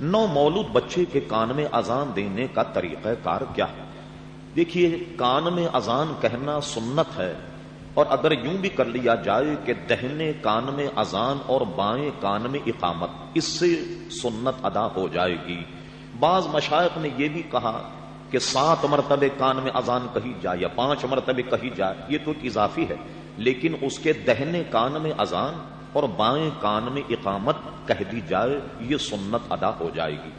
نو مولود بچے کے کان میں اذان دینے کا طریقہ کار کیا ہے؟ دیکھیے، کان میں اذان کہنا سنت ہے، اور اگر یوں بھی کر لیا جائے کہ دہنے کان میں اذان اور بائیں کان میں اقامت، اس سے سنت ادا ہو جائے گی۔ بعض مشائق نے یہ بھی کہا کہ سات مرتبے کان میں اذان کہی جائے یا پانچ مرتبے کہی جائے، یہ تو اضافی ہے، لیکن اس کے دہنے کان میں اذان اور بائیں کان میں اقامت کہہ دی جائے یہ سنت ادا ہو جائے گی۔